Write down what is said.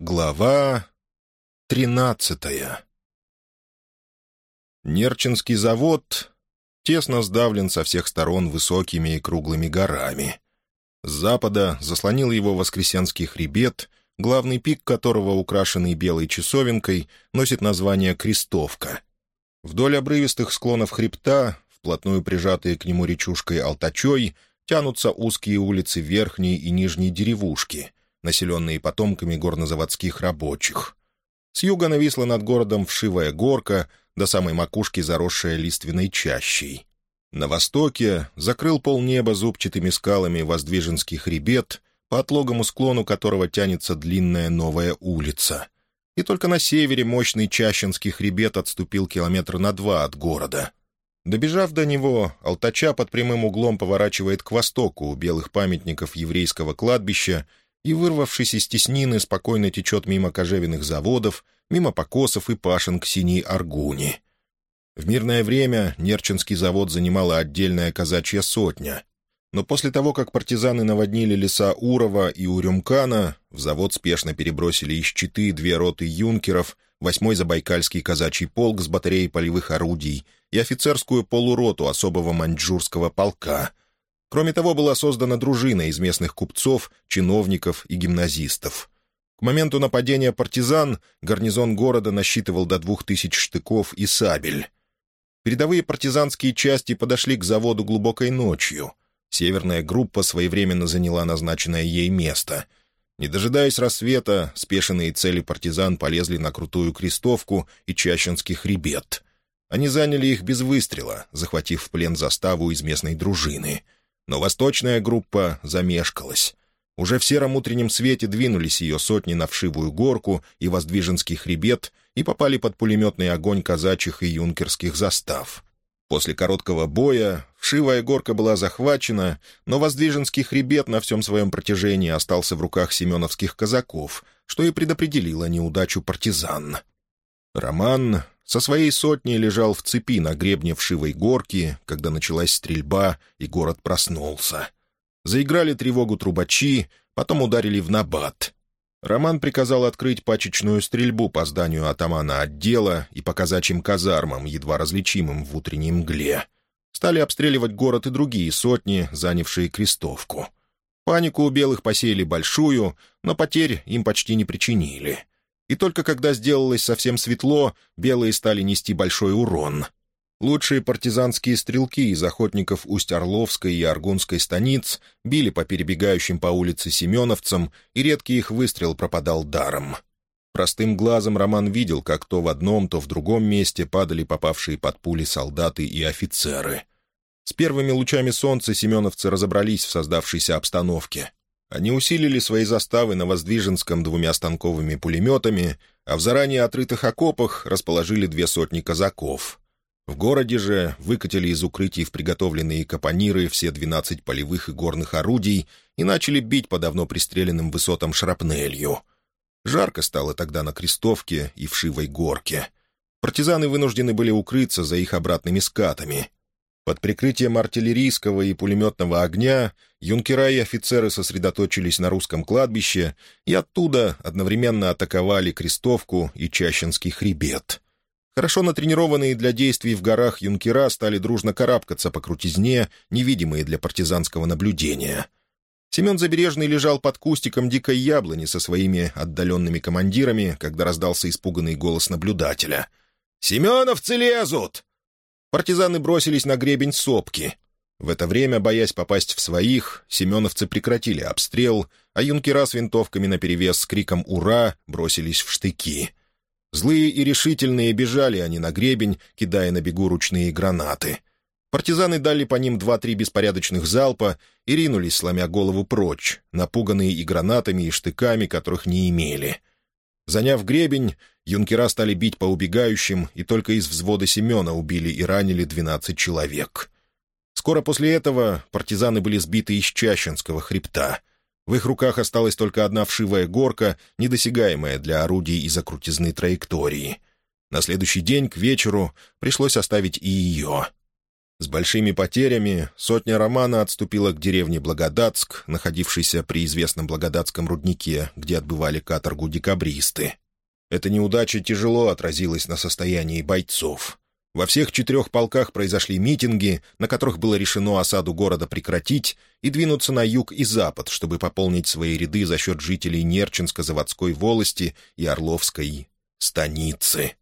Глава тринадцатая Нерчинский завод тесно сдавлен со всех сторон высокими и круглыми горами. С запада заслонил его Воскресенский хребет, главный пик которого, украшенный белой часовенкой, носит название «Крестовка». Вдоль обрывистых склонов хребта, вплотную прижатые к нему речушкой Алтачой, тянутся узкие улицы верхней и нижней деревушки — населенные потомками горнозаводских рабочих. С юга нависла над городом вшивая горка, до самой макушки заросшая лиственной чащей. На востоке закрыл полнеба зубчатыми скалами Воздвиженский хребет, по отлогому склону которого тянется длинная новая улица. И только на севере мощный Чащинский хребет отступил километр на два от города. Добежав до него, Алтача под прямым углом поворачивает к востоку у белых памятников еврейского кладбища и, вырвавшись из теснины, спокойно течет мимо кожевенных заводов, мимо покосов и пашен к синей аргуни. В мирное время Нерчинский завод занимала отдельная казачья сотня. Но после того, как партизаны наводнили леса Урова и Урюмкана, в завод спешно перебросили из Читы две роты юнкеров, восьмой Забайкальский казачий полк с батареей полевых орудий и офицерскую полуроту особого маньчжурского полка — Кроме того, была создана дружина из местных купцов, чиновников и гимназистов. К моменту нападения партизан гарнизон города насчитывал до двух тысяч штыков и сабель. Передовые партизанские части подошли к заводу глубокой ночью. Северная группа своевременно заняла назначенное ей место. Не дожидаясь рассвета, спешенные цели партизан полезли на крутую крестовку и Чащинский хребет. Они заняли их без выстрела, захватив в плен заставу из местной дружины — но восточная группа замешкалась. Уже в сером утреннем свете двинулись ее сотни на вшивую горку и воздвиженский хребет и попали под пулеметный огонь казачьих и юнкерских застав. После короткого боя вшивая горка была захвачена, но воздвиженский хребет на всем своем протяжении остался в руках семеновских казаков, что и предопределило неудачу партизан. Роман со своей сотней лежал в цепи на гребне вшивой горки, когда началась стрельба, и город проснулся. Заиграли тревогу трубачи, потом ударили в набат. Роман приказал открыть пачечную стрельбу по зданию атамана отдела и по казачьим казармам, едва различимым в утренней мгле. Стали обстреливать город и другие сотни, занявшие крестовку. Панику у белых посеяли большую, но потерь им почти не причинили — и только когда сделалось совсем светло, белые стали нести большой урон. Лучшие партизанские стрелки из охотников Усть-Орловской и Аргунской станиц били по перебегающим по улице семеновцам, и редкий их выстрел пропадал даром. Простым глазом Роман видел, как то в одном, то в другом месте падали попавшие под пули солдаты и офицеры. С первыми лучами солнца семеновцы разобрались в создавшейся обстановке. Они усилили свои заставы на Воздвиженском двумя станковыми пулеметами, а в заранее отрытых окопах расположили две сотни казаков. В городе же выкатили из укрытий в приготовленные капониры все двенадцать полевых и горных орудий и начали бить по давно пристреленным высотам шрапнелью. Жарко стало тогда на Крестовке и в Шивой горке. Партизаны вынуждены были укрыться за их обратными скатами — под прикрытием артиллерийского и пулеметного огня юнкера и офицеры сосредоточились на русском кладбище и оттуда одновременно атаковали Крестовку и Чащинский хребет. Хорошо натренированные для действий в горах юнкера стали дружно карабкаться по крутизне, невидимые для партизанского наблюдения. Семен Забережный лежал под кустиком дикой яблони со своими отдаленными командирами, когда раздался испуганный голос наблюдателя. «Семеновцы лезут!» Партизаны бросились на гребень сопки. В это время, боясь попасть в своих, семеновцы прекратили обстрел, а юнкера с винтовками наперевес с криком «Ура!» бросились в штыки. Злые и решительные бежали они на гребень, кидая на бегу ручные гранаты. Партизаны дали по ним два-три беспорядочных залпа и ринулись, сломя голову прочь, напуганные и гранатами, и штыками, которых не имели. Заняв гребень, юнкера стали бить по убегающим, и только из взвода Семена убили и ранили 12 человек. Скоро после этого партизаны были сбиты из Чащинского хребта. В их руках осталась только одна вшивая горка, недосягаемая для орудий из-за крутизны траектории. На следующий день, к вечеру, пришлось оставить и ее. С большими потерями сотня Романа отступила к деревне Благодатск, находившейся при известном Благодатском руднике, где отбывали каторгу декабристы. Эта неудача тяжело отразилась на состоянии бойцов. Во всех четырех полках произошли митинги, на которых было решено осаду города прекратить и двинуться на юг и запад, чтобы пополнить свои ряды за счет жителей Нерчинско-заводской волости и Орловской станицы.